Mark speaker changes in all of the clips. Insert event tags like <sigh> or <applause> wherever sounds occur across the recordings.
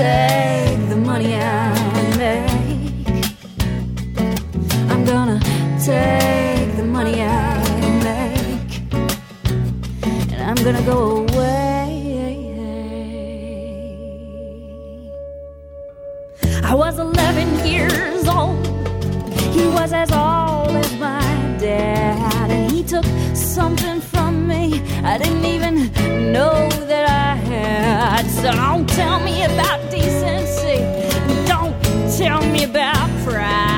Speaker 1: Take the money I make. I'm gonna take the money I make. And I'm gonna go away. I was 11 years old. He was as old as my dad. And he took something from me I didn't even know that I had. So don't tell me about about pride.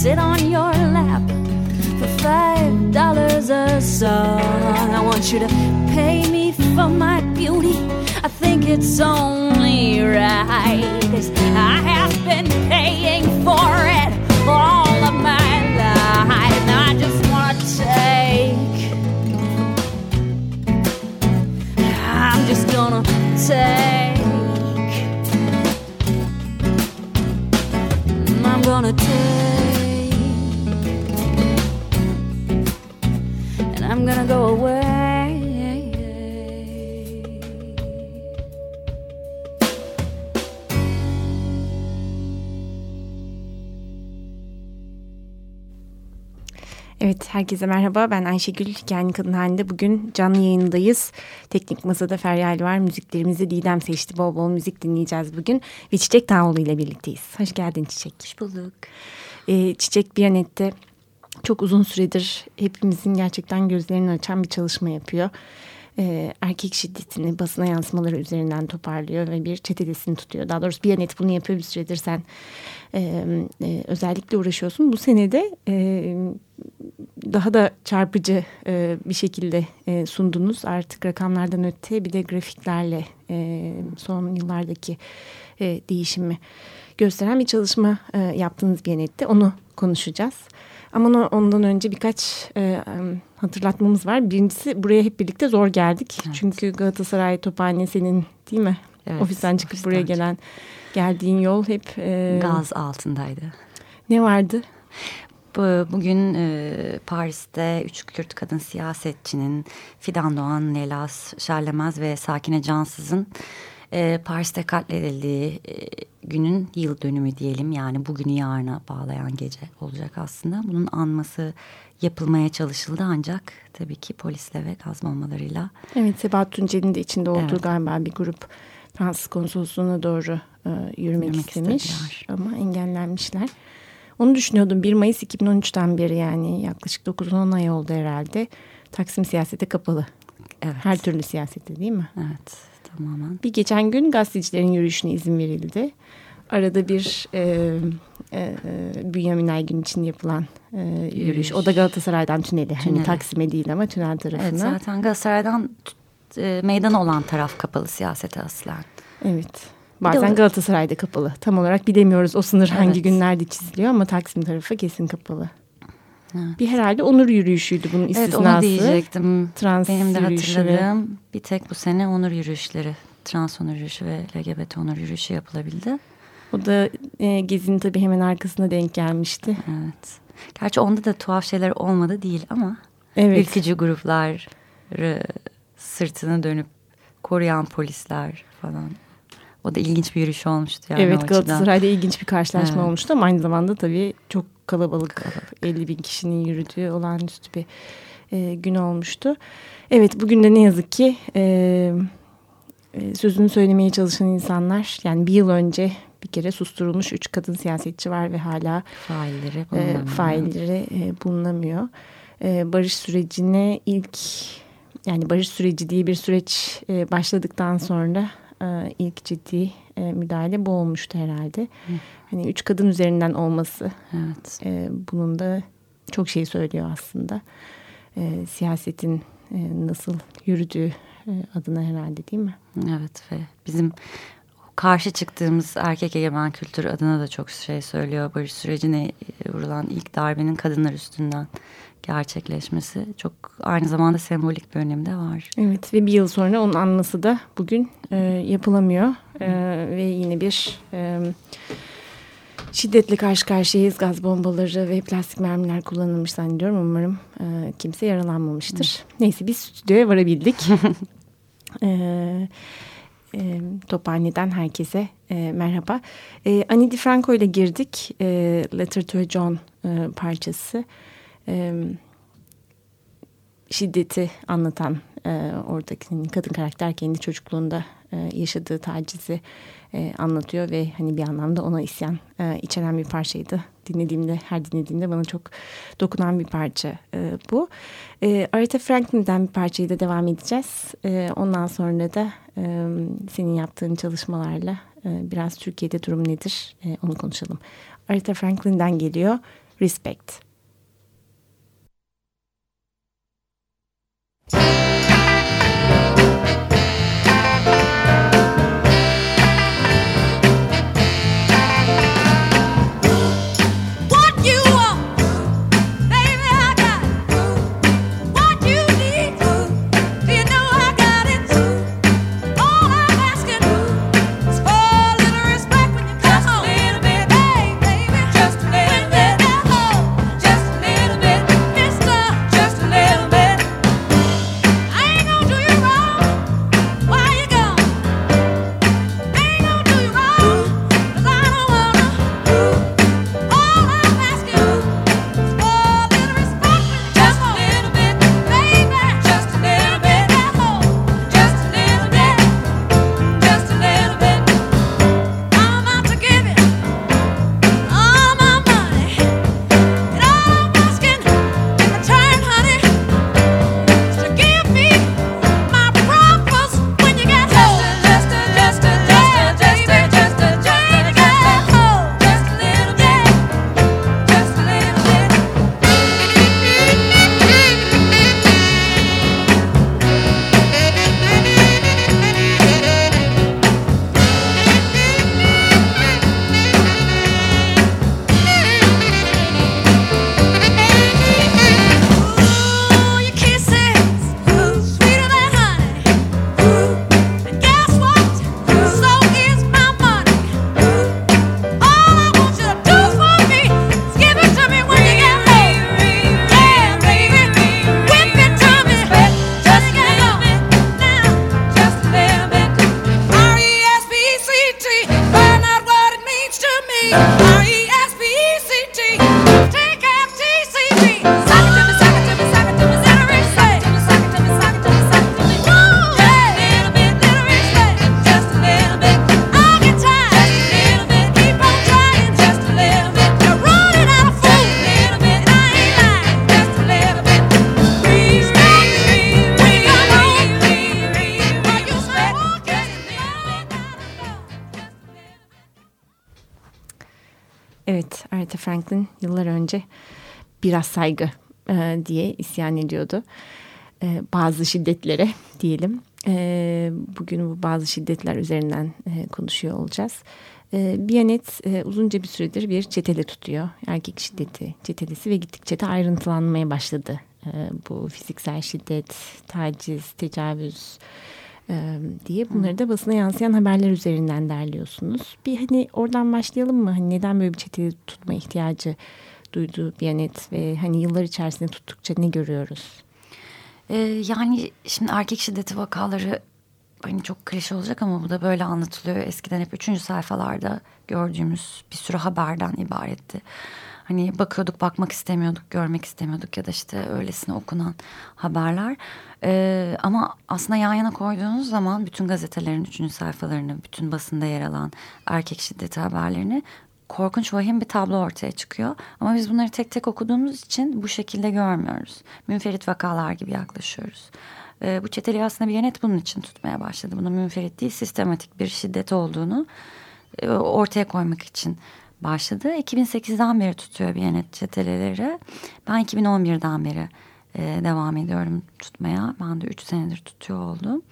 Speaker 1: Sit on your lap for five dollars a song. I want you to pay me for my beauty. I think it's only right. I
Speaker 2: herkese merhaba. Ben Ayşegül. Yani Kadın Halinde bugün canlı yayındayız. Teknik Masada Feryal var. Müziklerimizi Didem seçti. Bol bol müzik dinleyeceğiz bugün. Ve Çiçek Dağoğlu ile birlikteyiz. Hoş geldin Çiçek.
Speaker 3: Hoş bulduk.
Speaker 2: Ee, Çiçek Biyanet'te çok uzun süredir hepimizin gerçekten gözlerini açan bir çalışma yapıyor. Ee, erkek şiddetini basına yansımaları üzerinden toparlıyor ve bir çetelesini tutuyor. Daha doğrusu bir net bunu yapıyor bir süredir sen e, e, özellikle uğraşıyorsun. Bu senede e, daha da çarpıcı e, bir şekilde e, sundunuz. Artık rakamlardan öte bir de grafiklerle e, son yıllardaki e, değişimi gösteren bir çalışma e, yaptığınız bir nette. Onu konuşacağız. Ama ondan önce birkaç e, hatırlatmamız var. Birincisi buraya hep birlikte zor geldik. Evet. Çünkü Galatasaray Tophane senin değil mi? evet, ofisten çıkıp ofisten buraya gelen geldiğin yol hep
Speaker 3: e, gaz altındaydı.
Speaker 2: Ne vardı?
Speaker 3: Bugün e, Paris'te üç Kürt kadın siyasetçinin Fidan Doğan, Nelas Şerlemez ve Sakine Cansız'ın e, Paris'te katledildiği e, günün yıl dönümü diyelim. Yani bugünü yarına bağlayan gece olacak aslında. Bunun anması yapılmaya çalışıldı ancak tabii ki polisle ve gaz bombalarıyla.
Speaker 2: Evet Sebahat Tuncel'in de içinde olduğu evet. galiba bir grup Fransız konsolosluğuna doğru e, yürümek, yürümek istemiş istediler. ama engellenmişler. Onu düşünüyordum 1 Mayıs 2013'ten beri yani yaklaşık 9-10 ay oldu herhalde. Taksim siyasete kapalı. Evet. Her türlü siyasete değil mi?
Speaker 3: Evet tamamen.
Speaker 2: Bir geçen gün gazetecilerin yürüyüşüne izin verildi. Arada bir e, e, Bünyamin Aygün için yapılan e, yürüyüş. yürüyüş. O da Galatasaray'dan tüneli. Hani tüneli. Hani Taksim'e değil ama tünel tarafına. Evet
Speaker 3: zaten Galatasaray'dan e, meydan olan taraf kapalı siyasete aslen.
Speaker 2: Evet. Bazen Galatasaray'da kapalı. Tam olarak bilemiyoruz o sınır evet. hangi günlerde çiziliyor ama Taksim tarafı kesin kapalı. Evet. Bir herhalde onur yürüyüşüydü bunun istisnası. Evet onu
Speaker 3: diyecektim. Trans Benim de hatırladığım bir tek bu sene onur yürüyüşleri. Trans onur yürüyüşü ve LGBT onur yürüyüşü yapılabildi.
Speaker 2: O da e, Gezi'nin tabii hemen arkasına denk gelmişti.
Speaker 3: Evet. Gerçi onda da tuhaf şeyler olmadı değil ama evet. ülkücü gruplar sırtını dönüp koruyan polisler falan. O da ilginç bir yürüyüş olmuştu. Yani
Speaker 2: evet Galatasaray'da ilginç bir karşılaşma evet. olmuştu ama aynı zamanda tabii çok kalabalık, kalabalık. 50 bin kişinin yürüdüğü olağanüstü bir e, gün olmuştu. Evet bugün de ne yazık ki e, e, sözünü söylemeye çalışan insanlar yani bir yıl önce bir kere susturulmuş üç kadın siyasetçi var ve hala
Speaker 3: failleri e, bulunamıyor.
Speaker 2: E, failleri e, bulunamıyor. E, barış sürecine ilk yani barış süreci diye bir süreç e, başladıktan sonra e, ilk ciddi e, müdahale bu olmuştu herhalde. Hı. Hani üç kadın üzerinden olması evet. e, bunun da çok şey söylüyor aslında. E, siyasetin e, nasıl yürüdüğü e, adına herhalde değil mi?
Speaker 3: Evet ve bizim karşı çıktığımız erkek egemen kültür adına da çok şey söylüyor. Barış sürecine vurulan ilk darbenin kadınlar üstünden gerçekleşmesi çok aynı zamanda sembolik bir önemi de var.
Speaker 2: Evet ve bir yıl sonra onun anması da bugün e, yapılamıyor e, ve yine bir e, şiddetle karşı karşıyayız. Gaz bombaları ve plastik mermiler kullanılmış zannediyorum. Umarım e, kimse yaralanmamıştır. Hı. Neyse biz stüdyoya varabildik. <laughs> e, e, Tophane'den herkese e, merhaba. E, Annie DiFranco ile girdik. E, Letter to a John e, parçası e, şiddeti anlatan e, oradaki kadın karakter kendi çocukluğunda e, yaşadığı tacizi e, anlatıyor ve hani bir anlamda ona isyan e, içeren bir parçaydı. Dinlediğimde her dinlediğimde bana çok dokunan bir parça e, bu. E, Aretha Franklin'den bir parçayı da devam edeceğiz. E, ondan sonra da e, senin yaptığın çalışmalarla e, biraz Türkiye'de durum nedir e, onu konuşalım. Aretha Franklin'den geliyor Respect. Evet, Aretha Franklin yıllar önce biraz saygı e, diye isyan ediyordu. E, bazı şiddetlere diyelim. E, bugün bu bazı şiddetler üzerinden e, konuşuyor olacağız. E, Biyanet e, uzunca bir süredir bir çetele tutuyor. Erkek şiddeti çetelesi ve gittikçe de ayrıntılanmaya başladı. E, bu fiziksel şiddet, taciz, tecavüz diye bunları da basına yansıyan haberler üzerinden derliyorsunuz. Bir hani oradan başlayalım mı? Hani neden böyle bir çeteli tutma ihtiyacı duydu Biyanet ve hani yıllar içerisinde tuttukça ne görüyoruz?
Speaker 3: Ee, yani şimdi erkek şiddeti vakaları hani çok klişe olacak ama bu da böyle anlatılıyor. Eskiden hep üçüncü sayfalarda gördüğümüz bir sürü haberden ibaretti. Hani bakıyorduk bakmak istemiyorduk görmek istemiyorduk ya da işte öylesine okunan haberler. Ee, ama aslında yan yana koyduğunuz zaman bütün gazetelerin üçüncü sayfalarını bütün basında yer alan erkek şiddeti haberlerini korkunç vahim bir tablo ortaya çıkıyor. Ama biz bunları tek tek okuduğumuz için bu şekilde görmüyoruz. Münferit vakalar gibi yaklaşıyoruz. E, bu çeteliği aslında bir yanet bunun için tutmaya başladı. Bunun münferit değil sistematik bir şiddet olduğunu e, ortaya koymak için başladı. 2008'den beri tutuyor bir yanet çeteleleri. Ben 2011'den beri e, devam ediyorum tutmaya. Ben de 3 senedir tutuyor oldum.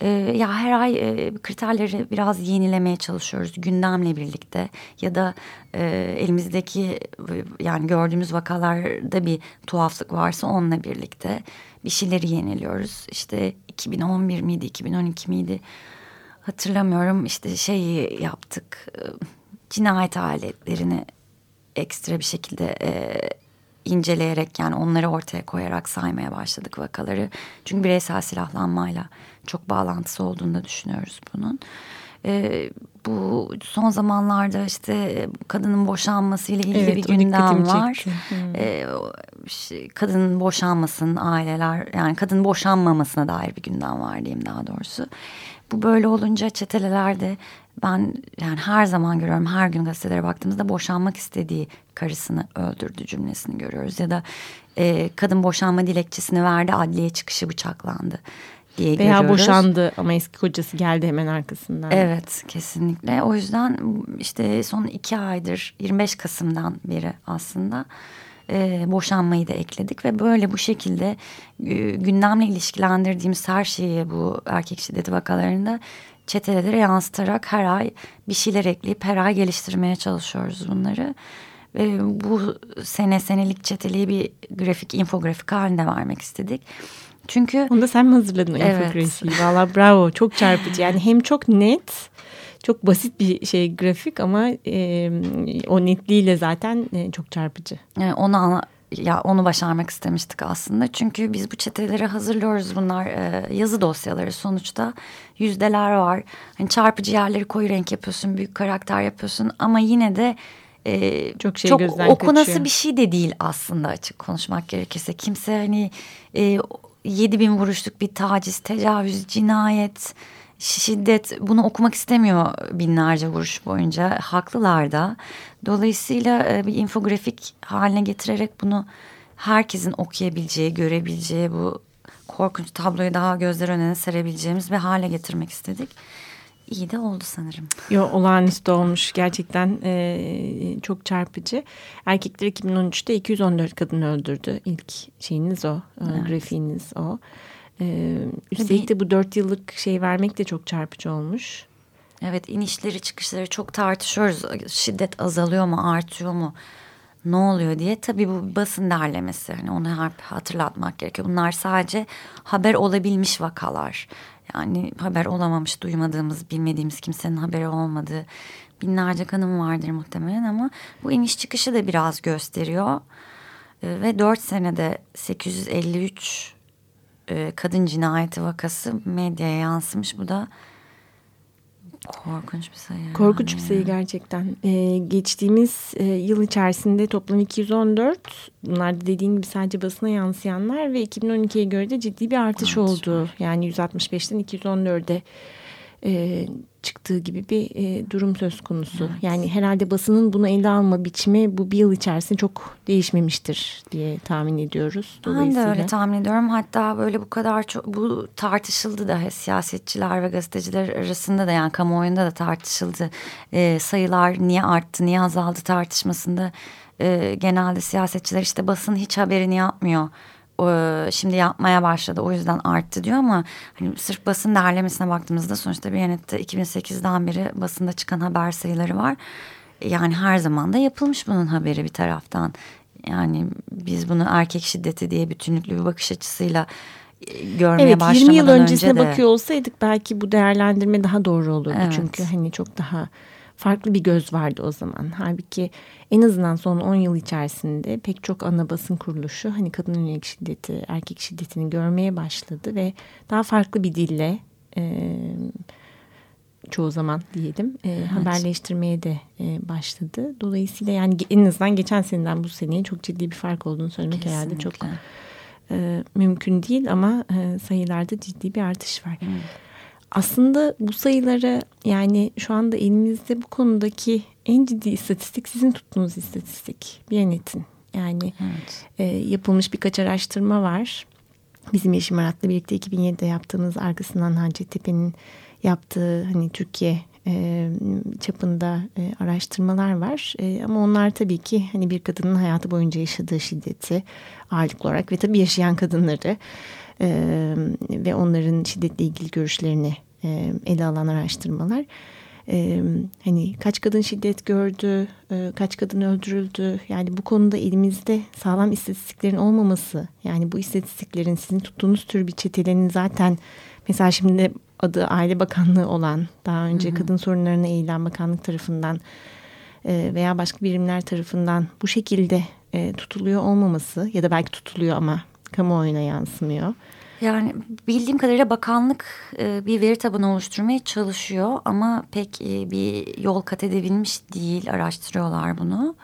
Speaker 3: E, ya her ay e, kriterleri biraz yenilemeye çalışıyoruz gündemle birlikte ya da e, elimizdeki yani gördüğümüz vakalarda bir tuhaflık varsa onunla birlikte bir şeyleri yeniliyoruz. İşte 2011 miydi 2012 miydi hatırlamıyorum işte şeyi yaptık e, cinayet aletlerini ekstra bir şekilde e, inceleyerek yani onları ortaya koyarak saymaya başladık vakaları. Çünkü bireysel silahlanmayla çok bağlantısı olduğunu da düşünüyoruz bunun. Ee, bu son zamanlarda işte kadının boşanması ile ilgili
Speaker 2: Evet,
Speaker 3: bir gündem var.
Speaker 2: Hmm.
Speaker 3: Ee, şey, kadının boşanmasın aileler yani kadın boşanmamasına dair bir gündem var diyeyim daha doğrusu. Bu böyle olunca çetelelerde ben yani her zaman görüyorum her gün gazetelere baktığımızda boşanmak istediği karısını öldürdü cümlesini görüyoruz. Ya da e, kadın boşanma dilekçesini verdi adliye çıkışı bıçaklandı diye
Speaker 2: Veya
Speaker 3: görüyoruz.
Speaker 2: boşandı ama eski kocası geldi hemen arkasından.
Speaker 3: Evet kesinlikle o yüzden işte son iki aydır 25 Kasım'dan beri aslında e, boşanmayı da ekledik ve böyle bu şekilde e, gündemle ilişkilendirdiğimiz her şeyi bu erkek şiddeti vakalarında çetelere yansıtarak her ay bir şeyler ekleyip her ay geliştirmeye çalışıyoruz bunları. Ve bu sene senelik çeteliği bir grafik infografik halinde vermek istedik. Çünkü
Speaker 2: Onu da sen mi hazırladın
Speaker 3: Evet.
Speaker 2: infografiği? Valla bravo çok çarpıcı. Yani hem çok net, çok basit bir şey grafik ama e, o netliğiyle zaten e, çok çarpıcı.
Speaker 3: Yani E, onu ya onu başarmak istemiştik aslında. Çünkü biz bu çeteleri hazırlıyoruz. Bunlar e, yazı dosyaları sonuçta. Yüzdeler var. Hani çarpıcı yerleri koyu renk yapıyorsun, büyük karakter yapıyorsun ama yine de e,
Speaker 2: Çok şey gözden
Speaker 3: okunası
Speaker 2: kaçıyor.
Speaker 3: bir şey de değil aslında açık konuşmak gerekirse. Kimse hani e, 7 bin vuruşluk bir taciz, tecavüz, cinayet, şiddet bunu okumak istemiyor binlerce vuruş boyunca. Haklılar da. Dolayısıyla e, bir infografik haline getirerek bunu herkesin okuyabileceği, görebileceği bu korkunç tabloyu daha gözler önüne serebileceğimiz bir hale getirmek istedik. İyi de oldu sanırım.
Speaker 2: Yo, olağanüstü olmuş gerçekten e, çok çarpıcı. Erkekler 2013'te 214 kadın öldürdü. İlk şeyiniz o, e,
Speaker 3: Evet.
Speaker 2: grafiğiniz o. E, üstelik de bu dört yıllık şey vermek de çok çarpıcı olmuş.
Speaker 3: Evet inişleri çıkışları çok tartışıyoruz. Şiddet azalıyor mu artıyor mu? Ne oluyor diye. Tabii bu basın derlemesi. Hani onu hatırlatmak gerekiyor. Bunlar sadece haber olabilmiş vakalar. Yani haber olamamış, duymadığımız, bilmediğimiz kimsenin haberi olmadığı binlerce kanım vardır muhtemelen ama bu iniş çıkışı da biraz gösteriyor. Ee, Ve dört senede 853 e, kadın cinayeti vakası medyaya yansımış. Bu da korkunç bir sayı.
Speaker 2: Korkunç bir
Speaker 3: yani.
Speaker 2: sayı gerçekten. E, geçtiğimiz e, yıl içerisinde toplam 214. Bunlar da dediğin gibi sadece basına yansıyanlar ve 2012'ye göre de ciddi bir artış
Speaker 3: Artış
Speaker 2: oldu. Yani 165'ten 214'e e, çıktığı gibi bir e, durum söz konusu. Evet. Yani herhalde basının bunu ele alma biçimi bu bir yıl içerisinde çok değişmemiştir diye tahmin ediyoruz.
Speaker 3: Ben de öyle tahmin ediyorum. Hatta böyle bu kadar çok bu tartışıldı da siyasetçiler ve gazeteciler arasında da yani kamuoyunda da tartışıldı. E, sayılar niye arttı, niye azaldı tartışmasında e, genelde siyasetçiler işte basın hiç haberini yapmıyor şimdi yapmaya başladı o yüzden arttı diyor ama hani sırf basın derlemesine baktığımızda sonuçta Biyanet'te 2008'den beri basında çıkan haber sayıları var. Yani her zaman da yapılmış bunun haberi bir taraftan. Yani biz bunu erkek şiddeti diye bütünlüklü bir bakış açısıyla e, görmeye evet, başlamadan 20
Speaker 2: yıl öncesine
Speaker 3: önce
Speaker 2: de... bakıyor olsaydık belki bu değerlendirme daha doğru olurdu. Evet. Çünkü hani çok daha farklı bir göz vardı o zaman. Halbuki en azından son 10 yıl içerisinde pek çok ana basın kuruluşu hani kadın yönelik şiddeti, erkek şiddetini görmeye başladı ve daha farklı bir dille e, çoğu zaman diyelim e, evet. haberleştirmeye de e, başladı. Dolayısıyla yani en azından geçen seneden bu seneye çok ciddi bir fark olduğunu söylemek Kesinlikle. herhalde çok e, mümkün değil ama e, sayılarda ciddi bir artış var. Evet. Aslında bu sayıları yani şu anda elimizde bu konudaki en ciddi istatistik sizin tuttuğunuz istatistik. Biyanet'in. Yani evet. e, yapılmış birkaç araştırma var. Bizim Yeşim Arat'la birlikte 2007'de yaptığımız arkasından Hacettepe'nin yaptığı hani Türkiye e, çapında e, araştırmalar var. E, ama onlar tabii ki hani bir kadının hayatı boyunca yaşadığı şiddeti ağırlıklı olarak ve tabii yaşayan kadınları e, ve onların şiddetle ilgili görüşlerini e, ele alan araştırmalar. E, hani kaç kadın şiddet gördü, e, kaç kadın öldürüldü. Yani bu konuda elimizde sağlam istatistiklerin olmaması. Yani bu istatistiklerin sizin tuttuğunuz tür bir çetelerin zaten mesela şimdi adı Aile Bakanlığı olan daha önce hı hı. kadın sorunlarına eğilen bakanlık tarafından e, veya başka birimler tarafından bu şekilde e, tutuluyor olmaması ya da belki tutuluyor ama kamuoyuna yansımıyor.
Speaker 3: Yani bildiğim kadarıyla bakanlık e, bir veri tabanı oluşturmaya çalışıyor ama pek e, bir yol kat edebilmiş değil araştırıyorlar bunu.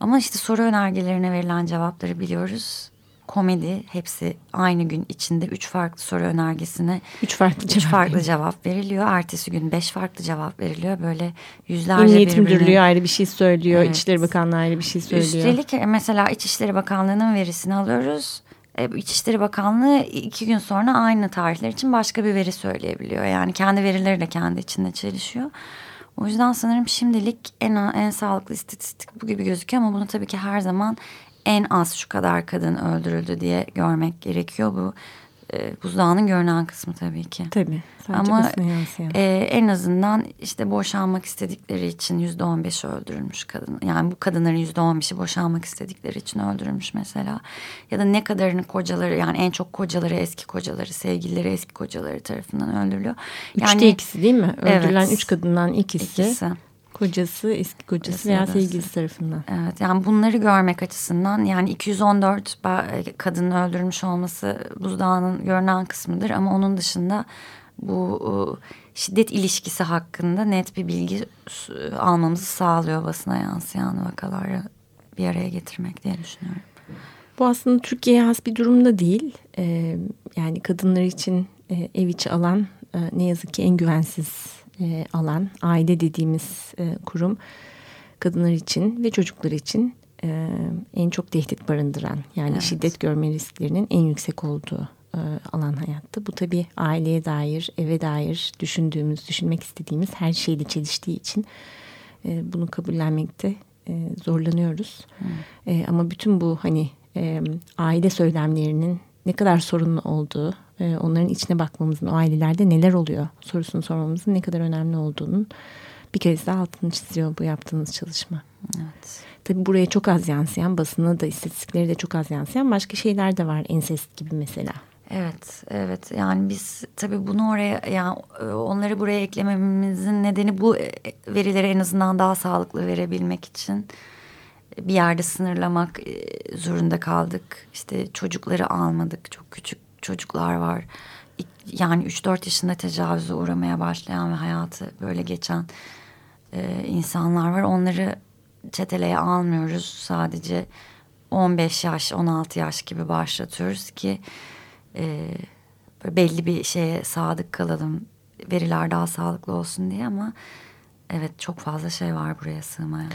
Speaker 3: Ama işte soru önergelerine verilen cevapları biliyoruz. Komedi hepsi aynı gün içinde üç farklı soru önergesine
Speaker 2: üç farklı,
Speaker 3: üç
Speaker 2: cevap,
Speaker 3: farklı cevap veriliyor. Ertesi gün beş farklı cevap veriliyor. Böyle yüzlerce
Speaker 2: Emniyet birbirine... Müdürlüğü ayrı bir şey söylüyor. Evet. İçişleri Bakanlığı ayrı bir şey söylüyor.
Speaker 3: Üstelik mesela İçişleri Bakanlığı'nın verisini alıyoruz e, İçişleri Bakanlığı iki gün sonra aynı tarihler için başka bir veri söyleyebiliyor. Yani kendi verileri de kendi içinde çelişiyor. O yüzden sanırım şimdilik en en sağlıklı istatistik bu gibi gözüküyor ama bunu tabii ki her zaman en az şu kadar kadın öldürüldü diye görmek gerekiyor. Bu e, buzdağının görünen kısmı tabii ki.
Speaker 2: Tabii.
Speaker 3: Ama e, en azından işte boşanmak istedikleri için yüzde on beş öldürülmüş kadın. Yani bu kadınların yüzde on beşi boşanmak istedikleri için öldürülmüş mesela. Ya da ne kadarını kocaları yani en çok kocaları eski kocaları sevgilileri eski kocaları tarafından öldürülüyor.
Speaker 2: Yani, Üçte ikisi değil mi? Öldürülen evet, üç kadından ikisi. ikisi. Kocası, eski kocası veya sevgilisi tarafından.
Speaker 3: Evet yani bunları görmek açısından yani 214 kadının öldürülmüş olması buzdağının görünen kısmıdır. Ama onun dışında bu şiddet ilişkisi hakkında net bir bilgi almamızı sağlıyor basına yansıyan vakaları bir araya getirmek diye düşünüyorum.
Speaker 2: Bu aslında Türkiye'ye has bir durumda değil. Ee, yani kadınlar için e, ev içi alan e, ne yazık ki en güvensiz e, alan. Aile dediğimiz e, kurum kadınlar için ve çocuklar için e, en çok tehdit barındıran yani evet. şiddet görme risklerinin en yüksek olduğu e, alan hayatta. Bu tabii aileye dair, eve dair düşündüğümüz, düşünmek istediğimiz her şeyle çeliştiği için e, bunu kabullenmekte e, zorlanıyoruz. E, ama bütün bu hani e, aile söylemlerinin ne kadar sorunlu olduğu, e, onların içine bakmamızın, o ailelerde neler oluyor sorusunu sormamızın ne kadar önemli olduğunun bir kez daha altını çiziyor bu yaptığınız çalışma.
Speaker 3: Evet.
Speaker 2: Tabii buraya çok az yansıyan, basına da istatistikleri de çok az yansıyan başka şeyler de var. Ensest gibi mesela.
Speaker 3: Evet, evet. Yani biz tabii bunu oraya, yani e, onları buraya eklememizin nedeni bu e, verileri en azından daha sağlıklı verebilmek için bir yerde sınırlamak e, zorunda kaldık. İşte çocukları almadık. Çok küçük çocuklar var. Yani 3-4 yaşında tecavüze uğramaya başlayan ve hayatı böyle geçen insanlar var. Onları çeteleye almıyoruz. Sadece 15 yaş, 16 yaş gibi başlatıyoruz ki e, belli bir şeye sadık kalalım. veriler daha sağlıklı olsun diye ama evet çok fazla şey var buraya sığmayan.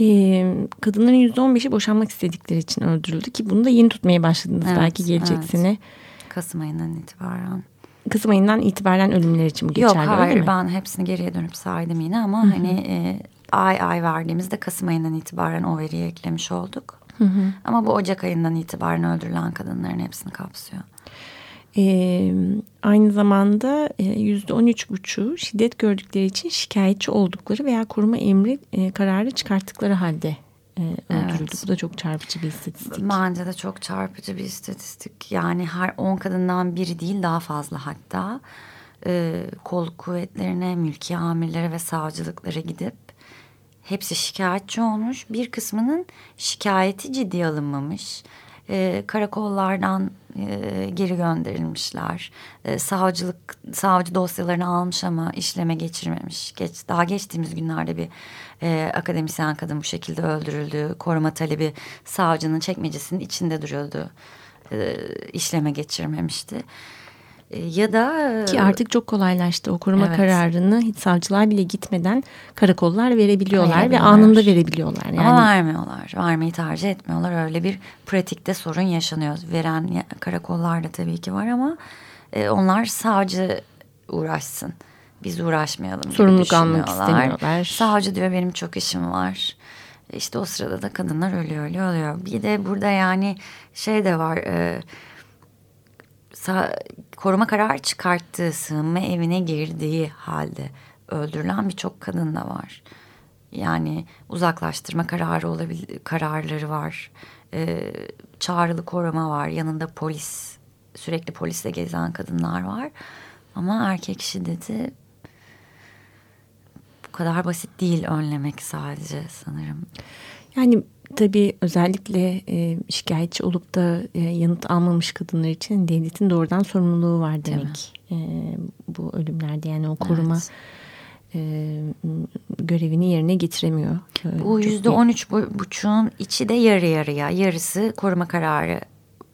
Speaker 2: Ee, kadınların yüzde on beşi boşanmak istedikleri için öldürüldü ki bunu da yeni tutmaya başladınız
Speaker 3: Evet,
Speaker 2: belki gelecek
Speaker 3: evet.
Speaker 2: sene.
Speaker 3: Kasım ayından itibaren.
Speaker 2: Kasım ayından itibaren ölümler için bu
Speaker 3: Yok
Speaker 2: geçerli öyle
Speaker 3: hayır
Speaker 2: mi?
Speaker 3: ben hepsini geriye dönüp saydım yine ama hani e, ay ay verdiğimizde Kasım ayından itibaren o veriyi eklemiş olduk. Ama bu Ocak ayından itibaren öldürülen kadınların hepsini kapsıyor.
Speaker 2: Ee, aynı zamanda e, yüzde on üç buçu şiddet gördükleri için şikayetçi oldukları veya koruma emri e, kararı çıkarttıkları halde e, öldürüldü.
Speaker 3: Evet.
Speaker 2: Bu da çok çarpıcı bir istatistik.
Speaker 3: Bence de çok çarpıcı bir istatistik. Yani her 10 kadından biri değil daha fazla hatta. Ee, kolluk kuvvetlerine, mülki amirlere ve savcılıklara gidip hepsi şikayetçi olmuş. Bir kısmının şikayeti ciddiye alınmamış. Ee, karakollardan e, geri gönderilmişler. Ee, savcılık savcı dosyalarını almış ama işleme geçirmemiş. Geç, daha geçtiğimiz günlerde bir e, akademisyen kadın bu şekilde öldürüldü. Koruma talebi savcının çekmecesinin içinde duruyordu. Ee, işleme geçirmemişti. Ee, ya da
Speaker 2: Ki artık çok kolaylaştı. O koruma
Speaker 3: Evet.
Speaker 2: kararını hiç savcılığa bile gitmeden karakollar verebiliyorlar ve anında verebiliyorlar. Yani
Speaker 3: Ama vermiyorlar. Vermeyi tercih etmiyorlar. Öyle bir pratikte sorun yaşanıyor. Veren ya- karakollarda tabii ki var ama e, onlar savcı uğraşsın. Biz uğraşmayalım. gibi
Speaker 2: Sorumluluk almak istemiyorlar.
Speaker 3: Savcı diyor benim çok işim var. İşte o sırada da kadınlar ölüyor ölüyor ölüyor. Bir de burada yani şey de var. E, koruma kararı çıkarttığı sığınma evine girdiği halde öldürülen birçok kadın da var. Yani uzaklaştırma kararı olabilir, kararları var. Ee, çağrılı koruma var. Yanında polis, sürekli polisle gezen kadınlar var. Ama erkek şiddeti bu kadar basit değil önlemek sadece sanırım.
Speaker 2: Yani tabii özellikle e, şikayetçi olup da e, yanıt almamış kadınlar için devletin doğrudan sorumluluğu var demek. E, bu ölümlerde yani o koruma
Speaker 3: Evet.
Speaker 2: e, görevini yerine getiremiyor.
Speaker 3: Bu yüzde on üç bu- buçuğun içi de yarı yarıya. Yarısı koruma kararı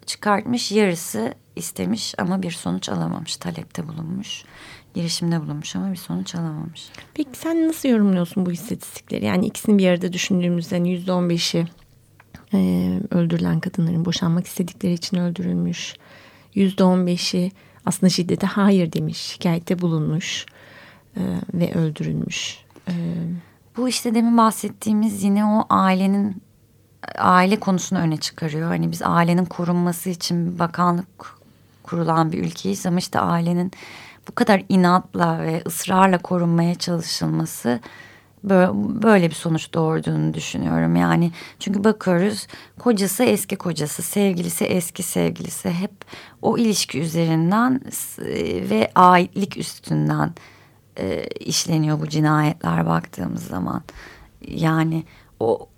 Speaker 3: çıkartmış, yarısı istemiş ama bir sonuç alamamış. Talepte bulunmuş, girişimde bulunmuş ama bir sonuç alamamış.
Speaker 2: Peki sen nasıl yorumluyorsun bu istatistikleri? Yani ikisini bir arada düşündüğümüzde hani yüzde on beşi e, öldürülen kadınların boşanmak istedikleri için öldürülmüş. Yüzde on beşi aslında şiddete hayır demiş, şikayette bulunmuş e, ve öldürülmüş. E,
Speaker 3: Bu işte demin bahsettiğimiz yine o ailenin aile konusunu öne çıkarıyor. Hani biz ailenin korunması için bakanlık kurulan bir ülkeyiz ama işte ailenin bu kadar inatla ve ısrarla korunmaya çalışılması bö- böyle bir sonuç doğurduğunu düşünüyorum. Yani çünkü bakıyoruz kocası eski kocası, sevgilisi eski sevgilisi hep o ilişki üzerinden ve aitlik üstünden e, işleniyor bu cinayetler baktığımız zaman. Yani o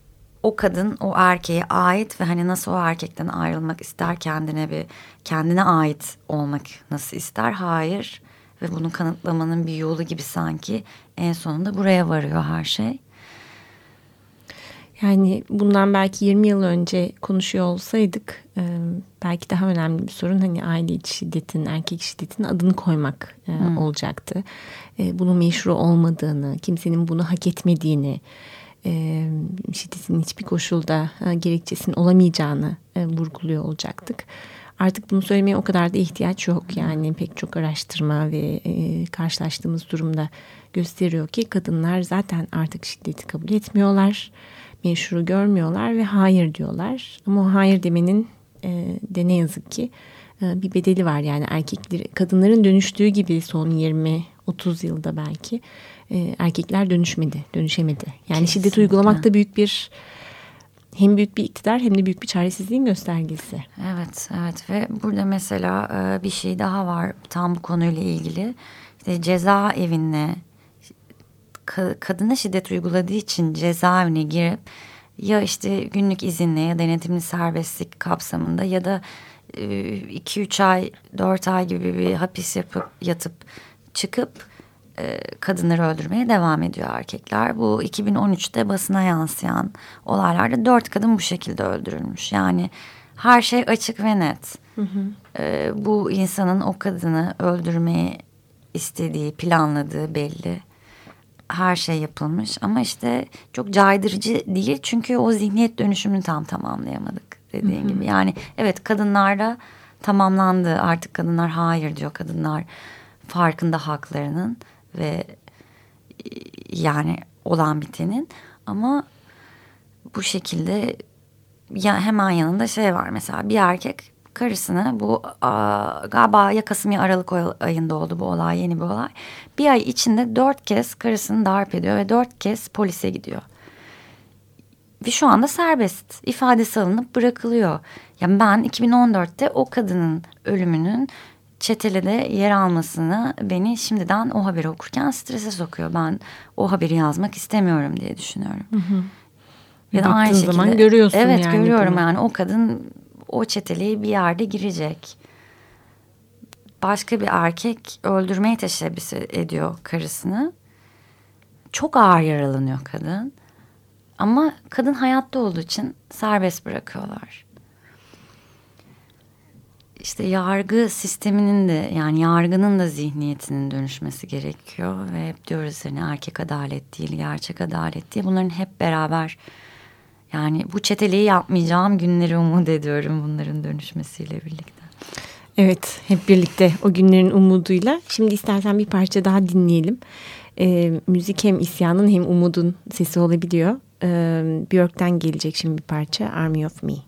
Speaker 3: o kadın o erkeğe ait ve hani nasıl o erkekten ayrılmak ister kendine bir kendine ait olmak nasıl ister? Hayır ve bunu kanıtlamanın bir yolu gibi sanki en sonunda buraya varıyor her şey.
Speaker 2: Yani bundan belki 20 yıl önce konuşuyor olsaydık e, belki daha önemli bir sorun hani aile içi şiddetin, erkek şiddetin adını koymak e, olacaktı. E, bunun meşru olmadığını, kimsenin bunu hak etmediğini, e, şiddetin hiçbir koşulda e, gerekçesinin olamayacağını e, vurguluyor olacaktık. Artık bunu söylemeye o kadar da ihtiyaç yok. Yani pek çok araştırma ve e, karşılaştığımız durumda gösteriyor ki kadınlar zaten artık şiddeti kabul etmiyorlar. Meşru görmüyorlar ve hayır diyorlar. Ama o hayır demenin e, de ne yazık ki e, bir bedeli var. Yani erkekler, kadınların dönüştüğü gibi son 20-30 yılda belki e, erkekler dönüşmedi, dönüşemedi. Yani şiddet
Speaker 3: Kesinlikle.
Speaker 2: uygulamak da büyük bir hem büyük bir iktidar hem de büyük bir çaresizliğin göstergesi.
Speaker 3: Evet, evet ve burada mesela e, bir şey daha var tam bu konuyla ilgili. İşte cezaevine ka- kadına şiddet uyguladığı için cezaevine girip ya işte günlük izinle ya denetimli serbestlik kapsamında ya da 2-3 ay 4 ay gibi bir hapis yapıp yatıp çıkıp e, kadınları öldürmeye devam ediyor erkekler. Bu 2013'te basına yansıyan olaylarda dört kadın bu şekilde öldürülmüş. Yani her şey açık ve net. E, bu insanın o kadını öldürmeye istediği, planladığı belli. Her şey yapılmış ama işte çok caydırıcı değil çünkü o zihniyet dönüşümünü tam tamamlayamadık dediğin gibi. Yani evet kadınlarda tamamlandı artık kadınlar hayır diyor kadınlar farkında haklarının ve yani olan bitenin ama bu şekilde ya hemen yanında şey var mesela bir erkek karısını bu a, galiba ya Kasım ya Aralık ayında oldu bu olay yeni bir olay. Bir ay içinde dört kez karısını darp ediyor ve dört kez polise gidiyor. Ve şu anda serbest ifadesi alınıp bırakılıyor. Yani ben 2014'te o kadının ölümünün çetelede yer almasını beni şimdiden o haberi okurken strese sokuyor. Ben o haberi yazmak istemiyorum diye düşünüyorum. Hı hı.
Speaker 4: Ya da aynı şekilde. zaman görüyorsun
Speaker 3: evet,
Speaker 4: yani.
Speaker 3: Evet görüyorum bunu. yani o kadın o çeteliği bir yerde girecek. Başka bir erkek öldürmeye teşebbüs ediyor karısını. Çok ağır yaralanıyor kadın. Ama kadın hayatta olduğu için serbest bırakıyorlar. İşte yargı sisteminin de yani yargının da zihniyetinin dönüşmesi gerekiyor. Ve hep diyoruz hani erkek adalet değil, gerçek adalet değil. Bunların hep beraber yani bu çeteliği yapmayacağım günleri umut ediyorum bunların dönüşmesiyle birlikte.
Speaker 4: Evet hep birlikte o günlerin umuduyla. Şimdi istersen bir parça daha dinleyelim. E, müzik hem isyanın hem umudun sesi olabiliyor. E, Björk'ten gelecek şimdi bir parça Army of Me.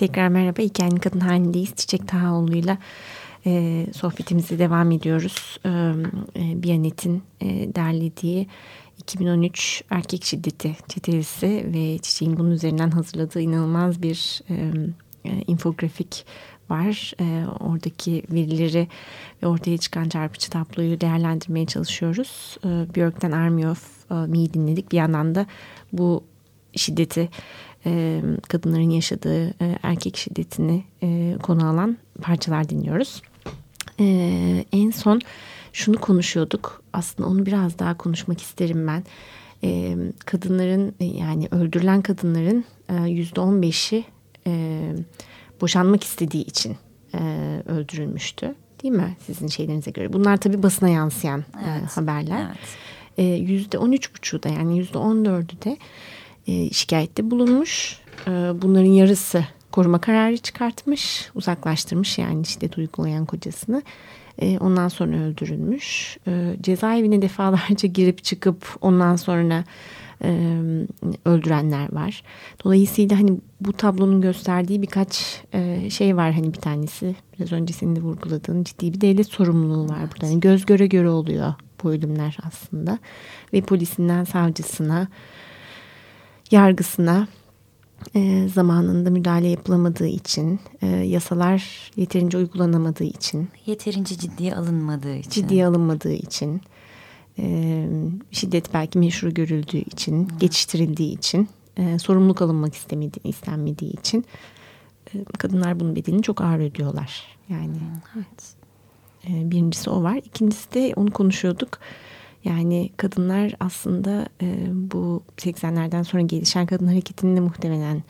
Speaker 2: Tekrar merhaba. Hikayenin kadın halindeyiz. Çiçek Tahaoğlu'yla e, sohbetimize devam ediyoruz. E, e, Biyanet'in e, derlediği 2013 erkek şiddeti çetelisi ve Çiçek'in bunun üzerinden hazırladığı inanılmaz bir e, e, infografik var. E, oradaki verileri ve ortaya çıkan çarpıcı tabloyu değerlendirmeye çalışıyoruz. E, Björk'ten Army of Me'yi dinledik. Bir yandan da bu şiddeti e, kadınların yaşadığı e, erkek şiddetini e, konu alan parçalar dinliyoruz. E, en son şunu konuşuyorduk. Aslında onu biraz daha konuşmak isterim ben. E, kadınların yani öldürülen kadınların yüzde on beşi boşanmak istediği için e, öldürülmüştü. Değil mi sizin şeylerinize göre? Bunlar tabii basına yansıyan evet, e, haberler. On üç buçuğu da yani yüzde on dördü de e, şikayette bulunmuş. E, bunların yarısı koruma kararı çıkartmış, uzaklaştırmış yani şiddet uygulayan kocasını. E, ondan sonra öldürülmüş. E, cezaevine defalarca girip çıkıp ondan sonra e, öldürenler var. Dolayısıyla hani bu tablonun gösterdiği birkaç e, şey var. Hani bir tanesi biraz önce senin de vurguladığın ciddi bir devlet sorumluluğu var burada. Yani göz göre göre oluyor bu ölümler aslında. Ve polisinden savcısına yargısına e, zamanında müdahale yapılamadığı için, e, yasalar yeterince uygulanamadığı için,
Speaker 3: yeterince ciddiye alınmadığı için,
Speaker 2: ciddiye alınmadığı için, e, şiddet belki meşru görüldüğü için, Hı. geçiştirildiği için, e, sorumluluk alınmak istemediği, istenmediği için e, kadınlar bunun bedelini çok ağır ödüyorlar. Yani evet. e, birincisi o var. İkincisi de onu konuşuyorduk yani kadınlar aslında e, bu 80'lerden sonra gelişen kadın hareketinin de muhtemelen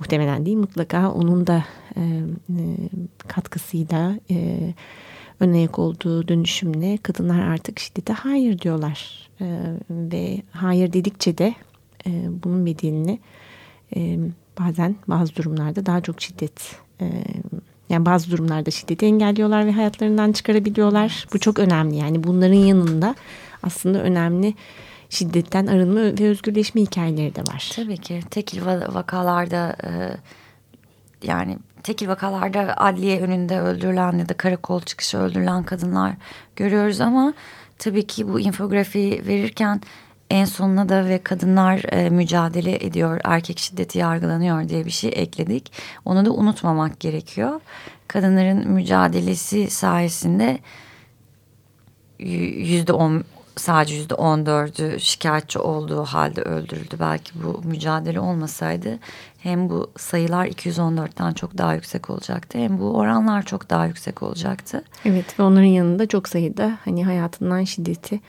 Speaker 2: muhtemelen değil mutlaka onun da e, e, katkısıyla e, ön ayak olduğu dönüşümle kadınlar artık şiddete hayır diyorlar e, ve hayır dedikçe de e, bunun bedelini e, bazen bazı durumlarda daha çok şiddet e, yani bazı durumlarda şiddeti engelliyorlar ve hayatlarından çıkarabiliyorlar. Bu çok önemli yani bunların yanında aslında önemli şiddetten arınma ve özgürleşme hikayeleri de var.
Speaker 3: Tabii ki tekil vakalarda e, yani tekil vakalarda adliye önünde öldürülen ya da karakol çıkışı öldürülen kadınlar görüyoruz ama tabii ki bu infografi verirken en sonuna da ve kadınlar e, mücadele ediyor, erkek şiddeti yargılanıyor diye bir şey ekledik. Onu da unutmamak gerekiyor. Kadınların mücadelesi sayesinde yüzde on sadece yüzde on dördü şikayetçi olduğu halde öldürüldü. Belki bu mücadele olmasaydı hem bu sayılar 214'ten çok daha yüksek olacaktı hem bu oranlar çok daha yüksek olacaktı.
Speaker 2: Evet ve onların yanında çok sayıda hani hayatından şiddeti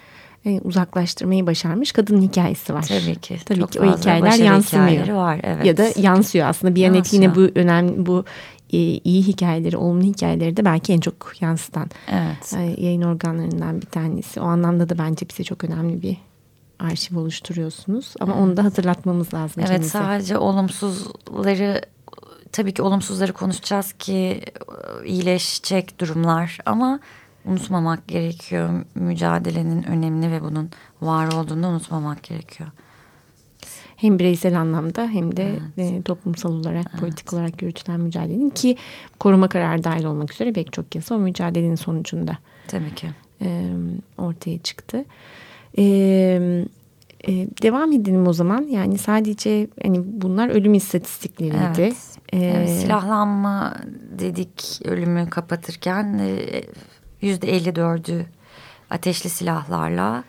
Speaker 2: e, uzaklaştırmayı başarmış kadın hikayesi var.
Speaker 3: Tabii ki.
Speaker 2: Tabii çok ki o hikayeler yansımıyor.
Speaker 3: Var, evet.
Speaker 2: Ya da yansıyor aslında. Bir yanet yine bu önemli bu iyi hikayeleri, olumlu hikayeleri de belki en çok yansıtan
Speaker 3: evet.
Speaker 2: E, yayın organlarından bir tanesi. O anlamda da bence bize çok önemli bir arşiv oluşturuyorsunuz. Ama onu da hatırlatmamız lazım.
Speaker 3: Evet kendimize. sadece olumsuzları tabii ki olumsuzları konuşacağız ki iyileşecek durumlar ama unutmamak gerekiyor. Mücadelenin önemli ve bunun var olduğunu unutmamak gerekiyor.
Speaker 2: Hem bireysel anlamda hem de evet. e, toplumsal olarak, evet. politik olarak yürütülen mücadelenin ki koruma kararı dahil olmak üzere pek çok yasa o mücadelenin sonucunda
Speaker 3: Tabii ki.
Speaker 2: E, ortaya çıktı. E, e, devam edelim o zaman. Yani sadece hani bunlar ölüm istatistikleriydi. Evet.
Speaker 3: Ee, evet, silahlanma dedik ölümü kapatırken e, yüzde 54'ü ateşli silahlarla.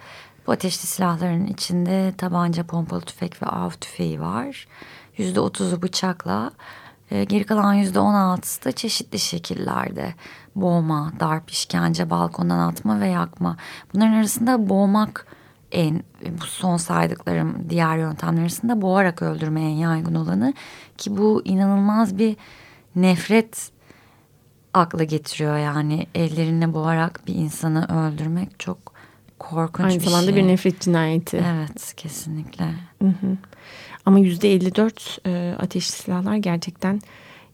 Speaker 3: Bu ateşli silahların içinde tabanca, pompalı tüfek ve av tüfeği var. Yüzde 30'u bıçakla. E, geri kalan yüzde 16'sı da çeşitli şekillerde. Boğma, darp, işkence, balkondan atma ve yakma. Bunların arasında boğmak en bu son saydıklarım diğer yöntemler arasında boğarak öldürme en yaygın olanı ki bu inanılmaz bir nefret akla getiriyor yani ellerine boğarak bir insanı öldürmek çok korkunç
Speaker 2: Aynı
Speaker 3: bir
Speaker 2: zamanda
Speaker 3: şey.
Speaker 2: bir nefret cinayeti.
Speaker 3: Evet kesinlikle.
Speaker 2: Hı hı. Ama yüzde 54 e, ateşli silahlar gerçekten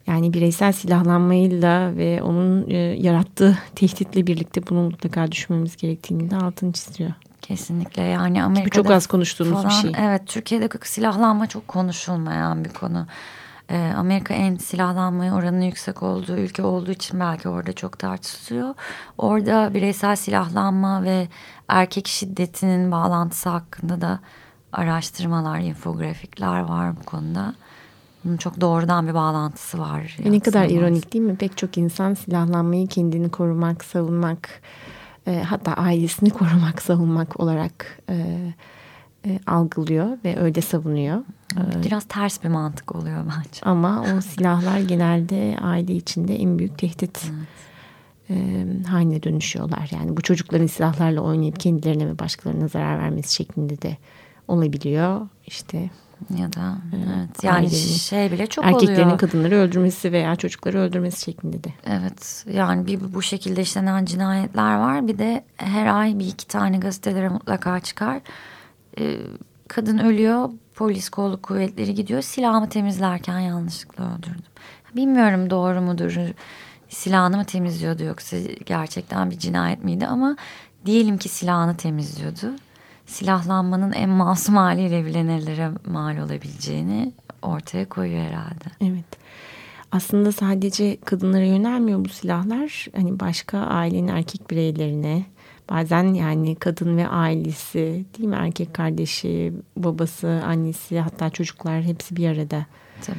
Speaker 2: yani bireysel silahlanmayla ve onun e, yarattığı tehditle birlikte bunu mutlaka düşünmemiz gerektiğini de altını çiziyor.
Speaker 3: Kesinlikle yani Amerika'da
Speaker 2: çok az konuştuğumuz
Speaker 3: falan,
Speaker 2: bir şey.
Speaker 3: Evet Türkiye'de silahlanma çok konuşulmayan bir konu. E, Amerika en silahlanma oranının yüksek olduğu ülke olduğu için belki orada çok tartışılıyor. Orada bireysel silahlanma ve erkek şiddetinin bağlantısı hakkında da araştırmalar, infografikler var bu konuda. Bunun çok doğrudan bir bağlantısı var.
Speaker 2: Ne kadar
Speaker 3: yadsınamaz.
Speaker 2: ironik değil mi? Pek çok insan silahlanmayı kendini korumak, savunmak, e, hatta ailesini <laughs> korumak, savunmak olarak e, e, algılıyor ve öyle savunuyor.
Speaker 3: Biraz ters bir mantık oluyor bence.
Speaker 2: ama o <laughs> silahlar genelde aile içinde en büyük tehdit e, haline dönüşüyorlar. Yani bu çocukların silahlarla oynayıp kendilerine ve başkalarına zarar vermesi şeklinde de olabiliyor. İşte
Speaker 3: Ya da evet. Yani şey bile çok
Speaker 2: erkeklerin
Speaker 3: oluyor.
Speaker 2: kadınları öldürmesi veya çocukları öldürmesi şeklinde de.
Speaker 3: Evet yani bir bu şekilde işlenen cinayetler var. Bir de her ay bir iki tane gazetelere mutlaka çıkar. Ee, kadın ölüyor polis kolluk kuvvetleri gidiyor silahımı temizlerken yanlışlıkla öldürdüm. Bilmiyorum doğru mudur silahını mı temizliyordu yoksa gerçekten bir cinayet miydi ama diyelim ki silahını temizliyordu. Silahlanmanın en masum haliyle bile nelere mal olabileceğini ortaya koyuyor herhalde.
Speaker 2: Evet. Aslında sadece kadınlara yönelmiyor bu silahlar. Hani başka ailenin erkek bireylerine bazen yani kadın ve ailesi değil mi erkek kardeşi, babası, annesi hatta çocuklar hepsi bir arada.
Speaker 3: Tabii.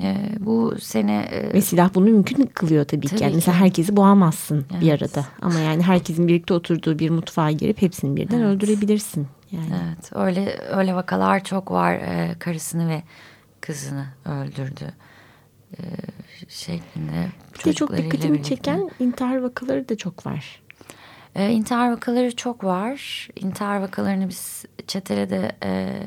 Speaker 3: Ee, bu sene e,
Speaker 2: Ve silah bunu mümkün kılıyor tabii,
Speaker 3: Tabii
Speaker 2: ki. Yani
Speaker 3: ki.
Speaker 2: mesela herkesi boğamazsın bir
Speaker 3: Evet.
Speaker 2: arada. Ama yani herkesin birlikte oturduğu bir mutfağa girip hepsini birden
Speaker 3: Evet.
Speaker 2: öldürebilirsin. Yani
Speaker 3: evet öyle öyle vakalar çok var. Ee, karısını ve kızını öldürdü. Ee, şeklinde
Speaker 2: bir de çok dikkatimi
Speaker 3: birlikte.
Speaker 2: çeken intihar vakaları da çok var.
Speaker 3: Ee, intihar vakaları çok var. İntihar vakalarını biz çetelede e,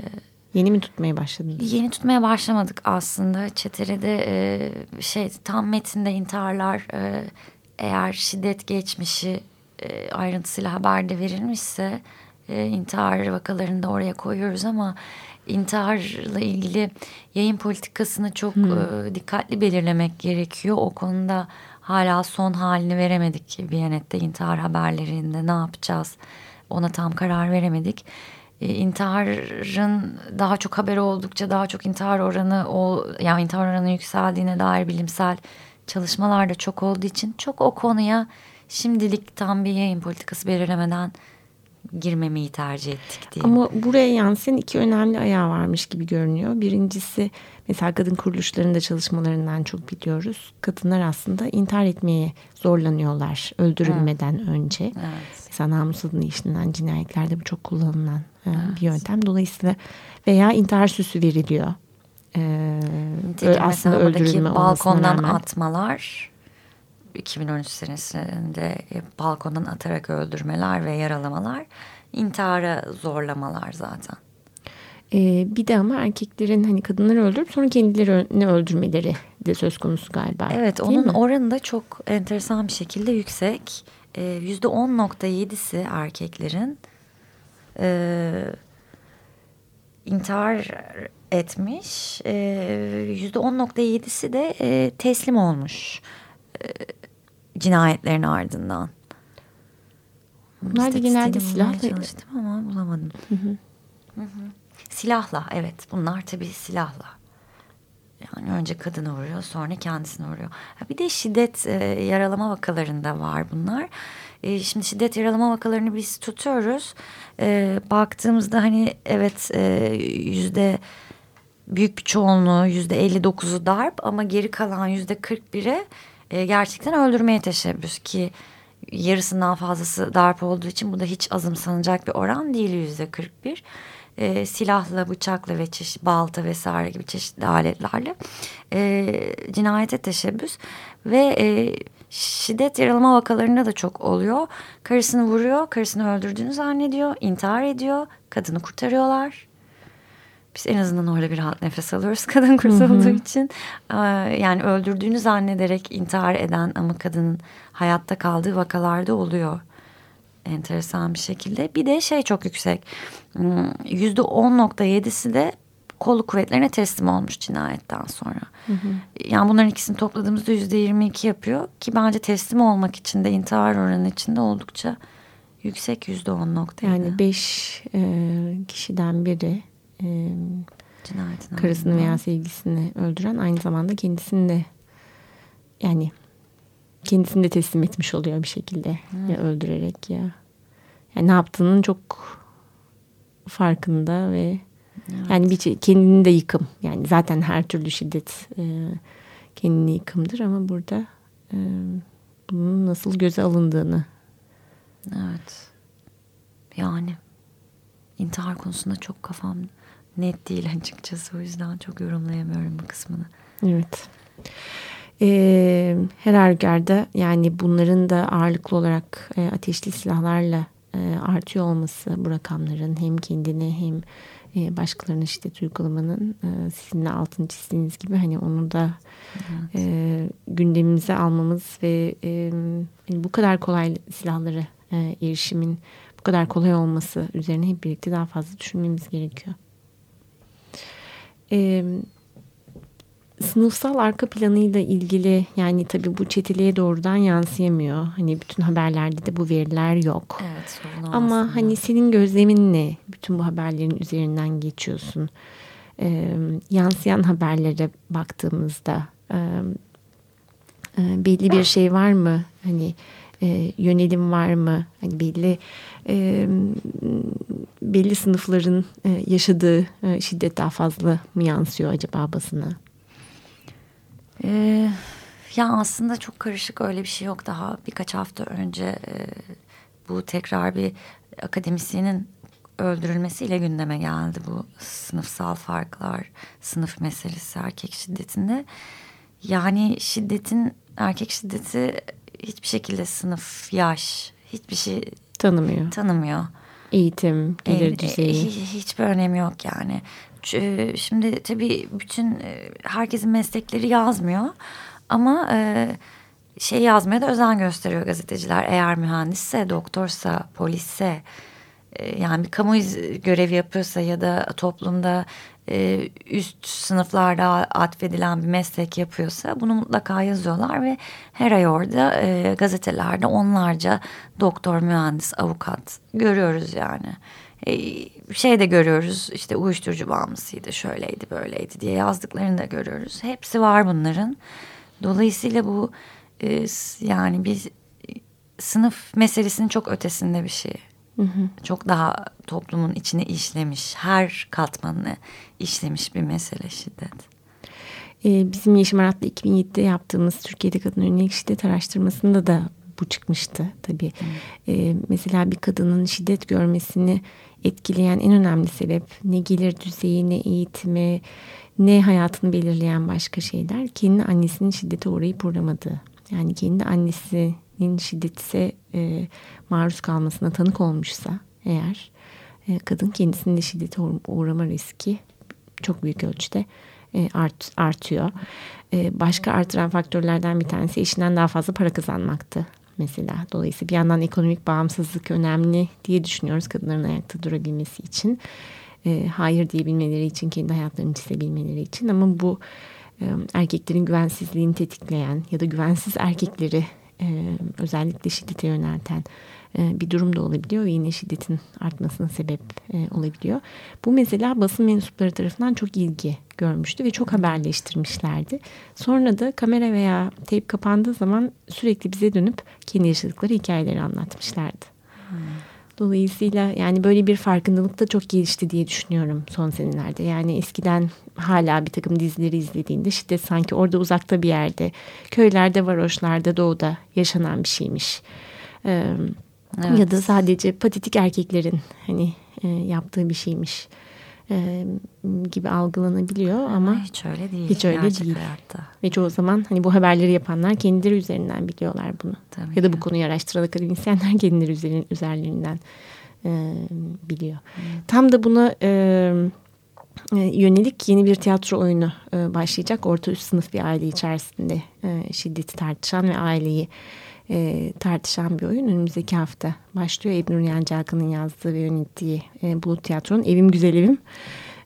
Speaker 2: Yeni mi tutmaya başladınız?
Speaker 3: Yeni tutmaya başlamadık aslında. Çetele'de e, şey tam metinde intiharlar e, eğer şiddet geçmişi e, ayrıntısıyla haberde verilmişse e, intihar vakalarını da oraya koyuyoruz ama intiharla ilgili yayın politikasını çok e, dikkatli belirlemek gerekiyor. O konuda hala son halini veremedik. Biyanet'te intihar haberlerinde ne yapacağız? Ona tam karar veremedik. E, intiharın daha çok haberi oldukça daha çok intihar oranı o yani intihar oranı yükseldiğine dair bilimsel çalışmalar da çok olduğu için çok o konuya şimdilik tam bir yayın politikası belirlemeden girmemeyi tercih ettik diye.
Speaker 2: Ama buraya yansıyan iki önemli ayağı varmış gibi görünüyor. Birincisi mesela kadın kuruluşlarında çalışmalarından çok biliyoruz. Kadınlar aslında intihar etmeye zorlanıyorlar öldürülmeden önce.
Speaker 3: Evet.
Speaker 2: Mesela namus adına işlenen cinayetlerde bu çok kullanılan e, bir yöntem. Dolayısıyla veya intihar süsü veriliyor. Ee,
Speaker 3: Nitekim
Speaker 2: aslında öldürülme
Speaker 3: balkondan atmalar 2013 senesinde e, balkondan atarak öldürmeler ve yaralamalar intihara zorlamalar zaten.
Speaker 2: Ee, bir de ama erkeklerin hani kadınları öldürüp sonra kendilerini öldürmeleri de söz konusu galiba.
Speaker 3: Evet onun
Speaker 2: mi?
Speaker 3: oranı da çok enteresan bir şekilde yüksek. Ee, Yüzde 10.7'si erkeklerin e, intihar etmiş. Ee, Yüzde 10.7'si de e, teslim olmuş e, cinayetlerin ardından.
Speaker 2: Bunlar da genelde silahla-
Speaker 3: çalıştım ama bulamadım. Hı hı. Silahla evet bunlar tabii silahla. Yani önce kadını vuruyor sonra kendisini vuruyor. Ha, Bir de şiddet e, yaralama vakalarında var bunlar. E, şimdi şiddet yaralama vakalarını biz tutuyoruz. E, baktığımızda hani evet e, yüzde büyük bir çoğunluğu yüzde 59'u darp ama geri kalan yüzde 41'e e, gerçekten öldürmeye teşebbüs ki yarısından fazlası darp olduğu için bu da hiç azımsanacak bir oran değil yüzde 41 e, silahla, bıçakla ve çeşit, balta vesaire gibi çeşitli aletlerle e, cinayete teşebbüs ve e, şiddet yaralama vakalarında da çok oluyor. Karısını vuruyor, karısını öldürdüğünü zannediyor, intihar ediyor, kadını kurtarıyorlar. Biz en azından orada bir rahat nefes alıyoruz <laughs> kadın kurtulduğu için. Ee, Yani öldürdüğünü zannederek intihar eden ama kadının hayatta kaldığı vakalarda oluyor enteresan bir şekilde. Bir de şey çok yüksek. Hmm, Yüzde 10.7'si de kolluk kuvvetlerine teslim olmuş cinayetten sonra. Yani bunların ikisini topladığımızda yüzde 22 yapıyor. Ki bence teslim olmak için de intihar oranı içinde oldukça yüksek yüzde 10.7.
Speaker 2: Yani beş e, kişiden biri e,
Speaker 3: Cinayetin
Speaker 2: karısını
Speaker 3: ardından.
Speaker 2: veya sevgilisini öldüren aynı zamanda kendisini de yani kendisini de teslim etmiş oluyor bir şekilde. Ya öldürerek ya. Yani ne yaptığının çok farkında ve yani bir şey- kendini de yıkım. Yani zaten her türlü şiddet e, kendini yıkımdır ama burada e, bunun nasıl göze alındığını.
Speaker 3: Evet. Yani intihar konusunda çok kafam net değil açıkçası. O yüzden çok yorumlayamıyorum bu kısmını.
Speaker 2: Evet. Ee, her halükarda yani bunların da ağırlıklı olarak e, ateşli silahlarla e, artıyor olması bu rakamların hem kendine hem e, başkalarına şiddet uygulamanın e, sizin de altını çizdiğiniz gibi hani onu da e, gündemimize almamız ve e, hani bu kadar kolay silahlara e, erişimin bu kadar kolay olması üzerine hep birlikte daha fazla düşünmemiz gerekiyor. E, sınıfsal arka planıyla ilgili yani tabii bu çeteliğe doğrudan yansıyamıyor. Hani bütün haberlerde de bu veriler yok.
Speaker 3: Evet
Speaker 2: Ama
Speaker 3: aslında.
Speaker 2: hani senin gözlemin ne? Bütün bu haberlerin üzerinden geçiyorsun. Ee, yansıyan haberlere baktığımızda e, e, belli bir şey var mı? Hani e, yönelim var mı? Hani belli e, belli sınıfların e, yaşadığı e, şiddet daha fazla mı yansıyor acaba basına?
Speaker 3: Ee, ya aslında çok karışık öyle bir şey yok. Daha birkaç hafta önce e, bu tekrar bir akademisyenin öldürülmesiyle gündeme geldi bu sınıfsal farklar, sınıf meselesi erkek şiddetinde. Yani şiddetin erkek şiddeti hiçbir şekilde sınıf, yaş, hiçbir şey
Speaker 2: Tanımıyor.
Speaker 3: tanımıyor.
Speaker 2: Eğitim, gelir
Speaker 3: E,
Speaker 2: düzeyi.
Speaker 3: e, hi- Hiçbir önemi yok yani. Ç- Şimdi tabii bütün e, herkesin meslekleri yazmıyor. Ama e, şey yazmaya da özen gösteriyor gazeteciler. Eğer mühendisse, doktorsa, polisse e, yani bir kamu görevi yapıyorsa ya da toplumda e, üst sınıflarda atfedilen bir meslek yapıyorsa bunu mutlaka yazıyorlar ve her ay orada e, gazetelerde onlarca doktor, mühendis, avukat görüyoruz yani. E, şey de görüyoruz işte uyuşturucu bağımlısıydı, şöyleydi, böyleydi diye yazdıklarını da görüyoruz. Hepsi var bunların. Dolayısıyla bu e, yani bir sınıf meselesinin çok ötesinde bir şey. Çok daha toplumun içine işlemiş, her katmanını işlemiş bir mesele şiddet.
Speaker 2: Ee, bizim Yeşim Arat'la 2007'de yaptığımız Türkiye'de kadın yönelik şiddet araştırmasında da bu çıkmıştı tabii. Ee, mesela bir kadının şiddet görmesini etkileyen en önemli sebep ne gelir düzeyi, ne eğitimi, ne hayatını belirleyen başka şeyler. Kendi annesinin şiddete uğrayıp uğramadığı. Yani kendi annesinin şiddete e, maruz kalmasına tanık olmuşsa eğer e, kadın kendisinin de şiddete uğra- uğrama riski çok büyük ölçüde e, art, artıyor. E, başka artıran faktörlerden bir tanesi eşinden daha fazla para kazanmaktı mesela. Dolayısıyla bir yandan ekonomik bağımsızlık önemli diye düşünüyoruz kadınların ayakta durabilmesi için. E, hayır diyebilmeleri için, kendi hayatlarını çizebilmeleri için ama bu e, erkeklerin güvensizliğini tetikleyen ya da güvensiz erkekleri e, özellikle şiddete yönelten e, bir durum da olabiliyor ve yine şiddetin artmasına sebep e, olabiliyor. Bu mesela basın mensupları tarafından çok ilgi görmüştü ve çok haberleştirmişlerdi. Sonra da kamera veya teyp kapandığı zaman sürekli bize dönüp kendi yaşadıkları hikayeleri anlatmışlardı. Dolayısıyla yani böyle bir farkındalık da çok gelişti diye düşünüyorum son senelerde. Yani eskiden hala bir takım dizileri izlediğinde şiddet sanki orada uzakta bir yerde, köylerde, varoşlarda, doğuda yaşanan bir şeymiş. Ee,
Speaker 3: Evet.
Speaker 2: Ya da sadece patitik erkeklerin hani e, yaptığı bir şeymiş e, gibi algılanabiliyor ama
Speaker 3: Ama hiç öyle değil.
Speaker 2: hiç öyle
Speaker 3: gerçek
Speaker 2: değil.
Speaker 3: hayatta.
Speaker 2: ve çoğu zaman hani bu haberleri yapanlar kendileri üzerinden biliyorlar bunu.
Speaker 3: Tabii
Speaker 2: ya da
Speaker 3: ki.
Speaker 2: bu konuyu araştıran akademisyenler <laughs> kendileri üzerin, üzerlerinden e, biliyor. Tam da buna e, e, yönelik yeni bir tiyatro oyunu e, başlayacak. Orta üst sınıf bir aile içerisinde e, şiddeti tartışan ve aileyi e, tartışan bir oyun. Önümüzdeki hafta başlıyor. Ebru Yancakı'nın yazdığı ve yönettiği e, Bulut Tiyatro'nun Evim Güzel Evim.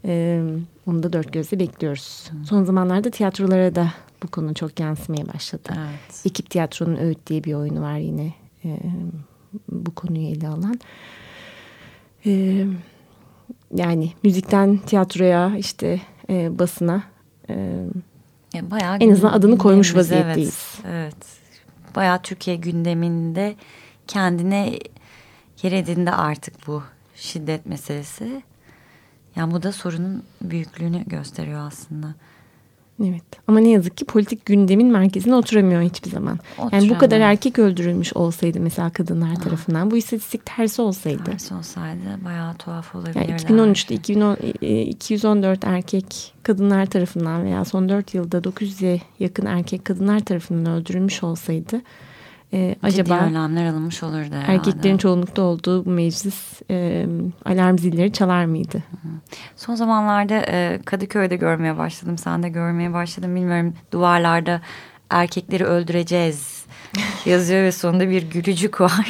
Speaker 2: E, onu da dört gözle bekliyoruz. Son zamanlarda tiyatrolara da bu konu çok yansımaya başladı.
Speaker 3: Evet.
Speaker 2: Ekip Tiyatro'nun Öğüt diye bir oyunu var yine e, bu konuyu ele alan. E, yani müzikten tiyatroya işte e, basına e,
Speaker 3: Yani bayağı
Speaker 2: En azından adını koymuş vaziyetteyiz.
Speaker 3: Evet, evet. Bayağı Türkiye gündeminde kendine yer edindi artık bu şiddet meselesi. Yani bu da sorunun büyüklüğünü gösteriyor aslında.
Speaker 2: Evet ama ne yazık ki politik gündemin merkezine oturamıyor hiçbir zaman. Yani bu
Speaker 3: Oturamıyor.
Speaker 2: kadar erkek öldürülmüş olsaydı mesela kadınlar tarafından bu istatistik tersi olsaydı.
Speaker 3: Tersi olsaydı bayağı tuhaf olabilirdi.
Speaker 2: Yani 2013'te 2010, e, 214 erkek kadınlar tarafından veya son 4 yılda 900'e yakın erkek kadınlar tarafından öldürülmüş olsaydı e, acaba
Speaker 3: önlemler alınmış olurdu herhalde.
Speaker 2: erkeklerin çoğunlukta olduğu bu meclis e, alarm zilleri çalar mıydı?
Speaker 3: Son zamanlarda e, Kadıköy'de görmeye başladım. Sen de görmeye başladın bilmiyorum. Duvarlarda erkekleri öldüreceğiz yazıyor ve sonunda bir gülücük var. <laughs>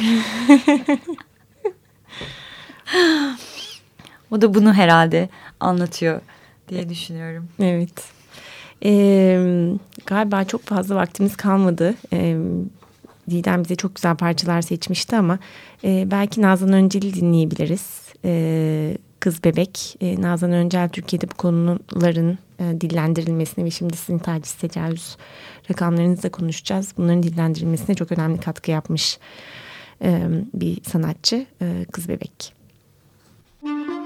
Speaker 3: o da bunu herhalde anlatıyor diye düşünüyorum.
Speaker 2: Evet. Ee, galiba çok fazla vaktimiz kalmadı. Ee, Didem bize çok güzel parçalar seçmişti ama e, belki Nazan Öncel'i dinleyebiliriz. Ee, Kız Bebek. Ee, Nazan Öncel Türkiye'de bu konuların e, dillendirilmesine ve şimdi sizin taciz tecavüz rakamlarınızla konuşacağız. Bunların dillendirilmesine çok önemli katkı yapmış e, bir sanatçı e, Kız Bebek.
Speaker 5: Benim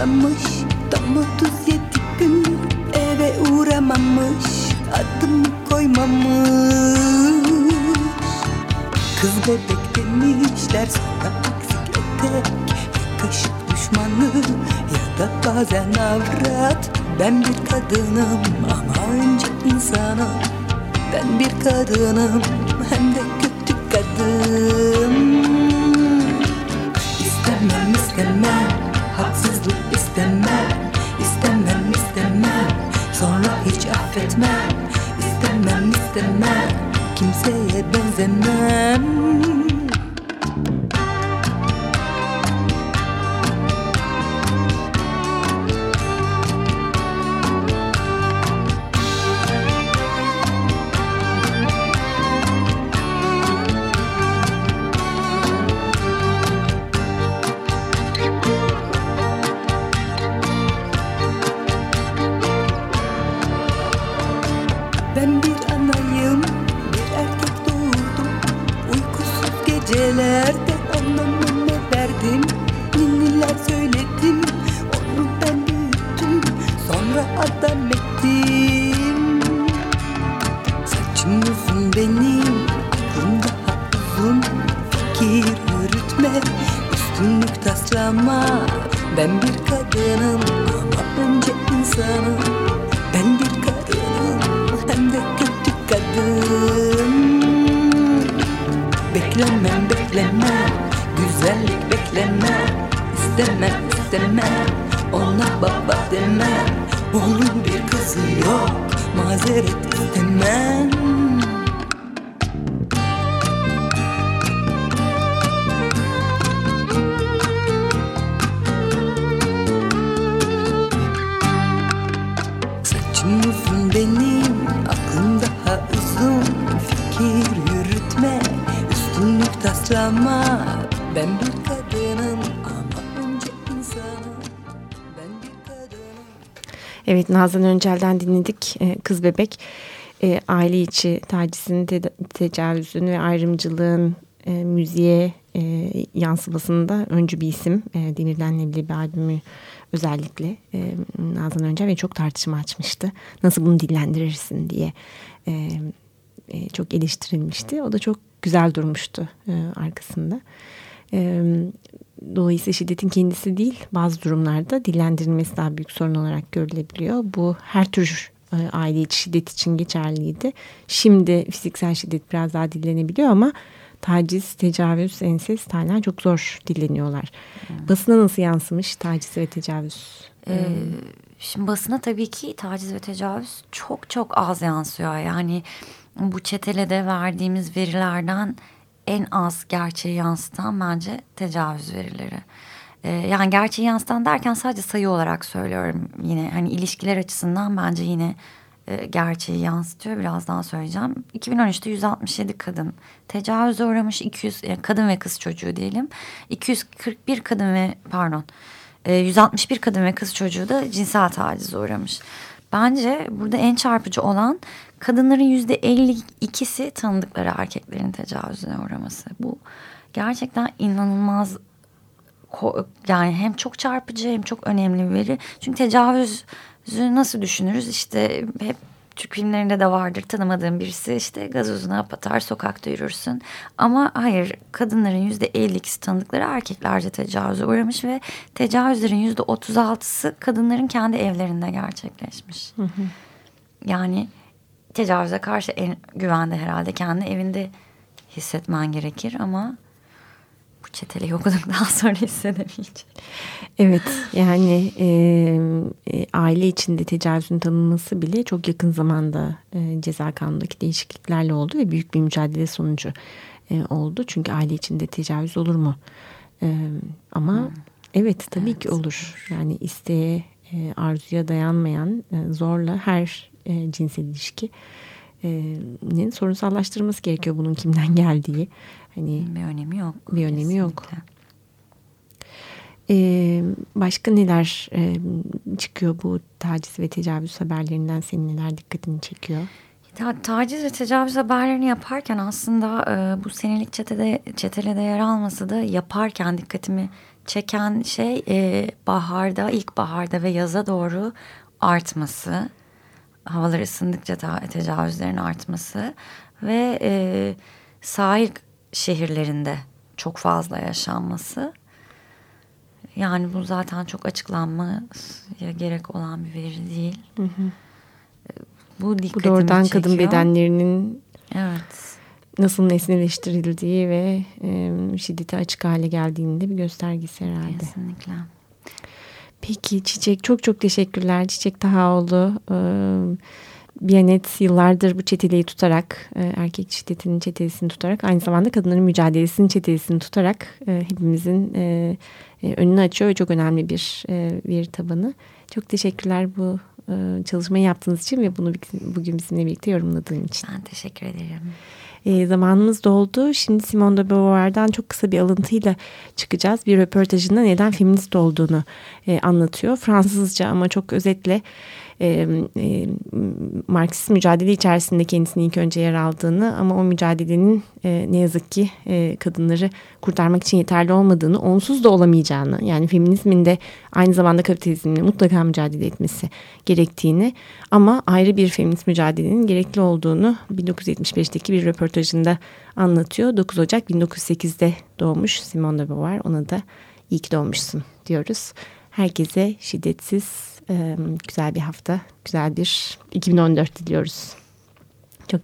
Speaker 5: suçlamış Tam 37 gün eve uğramamış Adımı koymamış. Kız bebek demişler sonra eksik etek Ya kaşık düşmanı ya da bazen avrat. Ben bir kadınım ama önce insanım. Ben bir kadınım hem de kötü kadın bên dần Beklemem beklemem güzellik beklemem İstemem istemem ona baba demem Onun bir kızı yok. Mazeret istemem Ben bir kadınım ama önce insanım Ben bir kadınım
Speaker 2: Evet Nazan Öncel'den dinledik e, Kız Bebek. E, aile içi tacizin, te- tecavüzün ve ayrımcılığın e, müziğe e, yansımasında öncü bir isim. E, Demirden Nebli bir albümü özellikle e, Nazan Öncel ve çok tartışma açmıştı. Nasıl bunu dillendirirsin diye e, e, çok eleştirilmişti. O da çok güzel durmuştu e, arkasında. E, dolayısıyla şiddetin kendisi değil bazı durumlarda dillendirilmesi daha büyük sorun olarak görülebiliyor. Bu her tür aile içi şiddet için geçerliydi. Şimdi fiziksel şiddet biraz daha dillenebiliyor ama taciz, tecavüz, ensest hala çok zor dinleniyorlar. Hmm. Basına nasıl yansımış taciz ve tecavüz?
Speaker 3: Ee, şimdi basına tabii ki taciz ve tecavüz çok çok az yansıyor. Yani bu çetelede verdiğimiz verilerden en az gerçeği yansıtan bence tecavüz verileri. Ee, yani gerçeği yansıtan derken sadece sayı olarak söylüyorum yine. Hani ilişkiler açısından bence yine e, gerçeği yansıtıyor. Birazdan söyleyeceğim. 2013'te 167 kadın tecavüze uğramış. 200 yani kadın ve kız çocuğu diyelim. 241 kadın ve pardon 161 e, kadın ve kız çocuğu da cinsel tacize uğramış. Bence burada en çarpıcı olan kadınların yüzde 52'si tanıdıkları erkeklerin tecavüzüne uğraması. Bu gerçekten inanılmaz yani hem çok çarpıcı hem çok önemli bir veri. Çünkü tecavüzü nasıl düşünürüz? İşte hep Türk filmlerinde de vardır tanımadığın birisi işte gazozuna patar sokakta yürürsün. Ama hayır kadınların yüzde 52'si tanıdıkları erkeklerce tecavüze uğramış ve tecavüzlerin yüzde 36'sı kadınların kendi evlerinde gerçekleşmiş. Hı hı. Yani tecavüze karşı en güvende herhalde kendi evinde hissetmen gerekir ama bu çeteli okuduktan sonra hissedemeyecek.
Speaker 2: Evet yani e, e, aile içinde tecavüzün tanınması bile çok yakın zamanda e, ceza kanundaki değişikliklerle oldu ve büyük bir mücadele sonucu e, oldu. Çünkü aile içinde tecavüz olur mu? E, ama hmm. evet tabii evet. ki olur. Yani isteğe e, arzuya dayanmayan e, zorla her e, cinsel ilişki e, sorunsallaştırılması gerekiyor bunun kimden geldiği.
Speaker 3: Hani bir önemi yok.
Speaker 2: Bir önemi kesinlikle. yok. Ee, başka neler e, çıkıyor bu taciz ve tecavüz haberlerinden senin neler dikkatini çekiyor?
Speaker 3: Ta taciz ve tecavüz haberlerini yaparken aslında e, bu senelik çetede, çetelede yer alması da yaparken dikkatimi çeken şey e, baharda, ilkbaharda ve yaza doğru artması. Havalar ısındıkça tecavüzlerin artması ve e, sahil şehirlerinde çok fazla yaşanması. Yani bu zaten çok açıklanmaya gerek olan bir veri değil. Hı hı.
Speaker 2: Bu dikkatimi Bu doğrudan çekiyor. kadın bedenlerinin
Speaker 3: evet.
Speaker 2: nasıl nesneleştirildiği ve e, şiddete açık hale geldiğinde bir göstergesi herhalde.
Speaker 3: Kesinlikle.
Speaker 2: Peki Çiçek çok çok teşekkürler. Çiçek Tahaoğlu. Ee, Biyanet yıllardır bu çeteliği tutarak, e, erkek şiddetinin çetelesini tutarak, aynı zamanda kadınların mücadelesinin çetelesini tutarak e, hepimizin e, önünü açıyor ve çok önemli bir bir tabanı. Çok teşekkürler bu çalışmayı yaptığınız için ve bunu bugün bizimle birlikte yorumladığın için.
Speaker 3: Ben teşekkür ederim.
Speaker 2: E, zamanımız doldu. Şimdi Simone de Beauvoir'dan çok kısa bir alıntıyla çıkacağız. Bir röportajında neden feminist olduğunu e, anlatıyor. Fransızca ama çok özetle e, e, Marksist mücadele içerisinde kendisini ilk önce yer aldığını ama o mücadelenin e, ne yazık ki e, kadınları kurtarmak için yeterli olmadığını, onsuz da olamayacağını yani feminizmin de aynı zamanda kapitalizmle mutlaka mücadele etmesi gerektiğini ama ayrı bir feminist mücadelenin gerekli olduğunu 1975'teki bir röportajında anlatıyor. 9 Ocak 1908'de doğmuş Simone de Beauvoir ona da iyi ki doğmuşsun diyoruz. Herkese şiddetsiz güzel bir hafta, güzel bir 2014 diliyoruz. Çok.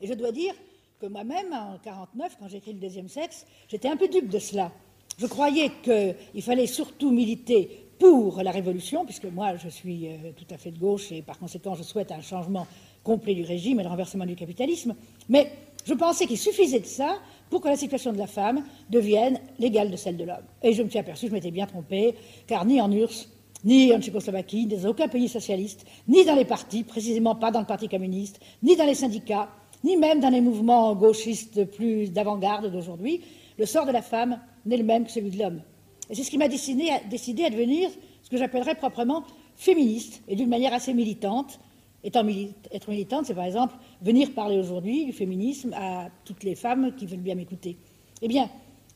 Speaker 2: Et je dois dire que moi-même, en 49, quand j'ai écrit le deuxième sexe, j'étais un peu dupe de cela. Je croyais qu'il fallait surtout militer pour la révolution, puisque moi je suis euh, tout à fait de gauche et par conséquent je souhaite un changement complet du régime et le renversement du capitalisme. Mais je pensais qu'il suffisait de ça pour que la situation de la femme devienne l'égale de celle de l'homme. Et je me suis aperçu, je m'étais bien trompé, car ni en URSS, ni en Tchécoslovaquie, ni dans aucun pays socialiste, ni dans les partis, précisément pas dans le Parti communiste, ni dans les syndicats, ni même dans les mouvements gauchistes plus d'avant-garde d'aujourd'hui, le sort de la femme n'est le même que celui de l'homme. Et c'est ce qui m'a décidé à, devenir ce que j'appellerais proprement féministe, et d'une manière assez militante. Étant être militante, c'est par exemple venir parler aujourd'hui du féminisme à toutes les femmes qui veulent bien m'écouter. Eh bien,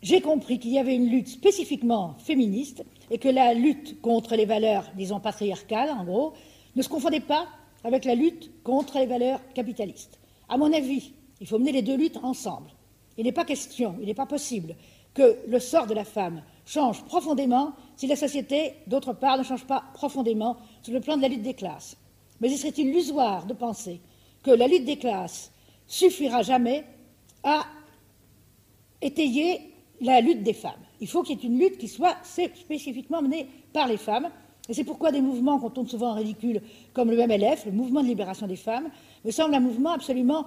Speaker 2: j'ai compris qu'il y avait une lutte spécifiquement féministe et que la lutte contre les valeurs, disons, patriarcales, en gros, ne se confondait pas avec la lutte contre les valeurs capitalistes. À mon avis, il faut mener les deux luttes ensemble. Il n'est pas question, il n'est pas possible que le sort de la femme change profondément si la société, d'autre part, ne change pas profondément sur le plan de la lutte des classes. Mais il serait illusoire de penser que la lutte des classes suffira jamais à
Speaker 6: étayer la lutte des femmes. Il faut qu'il y ait une lutte qui soit spécifiquement menée par les femmes. Et c'est pourquoi des mouvements qu'on tourne souvent en ridicule, comme le MLF, le mouvement de libération des femmes, me semble un mouvement absolument.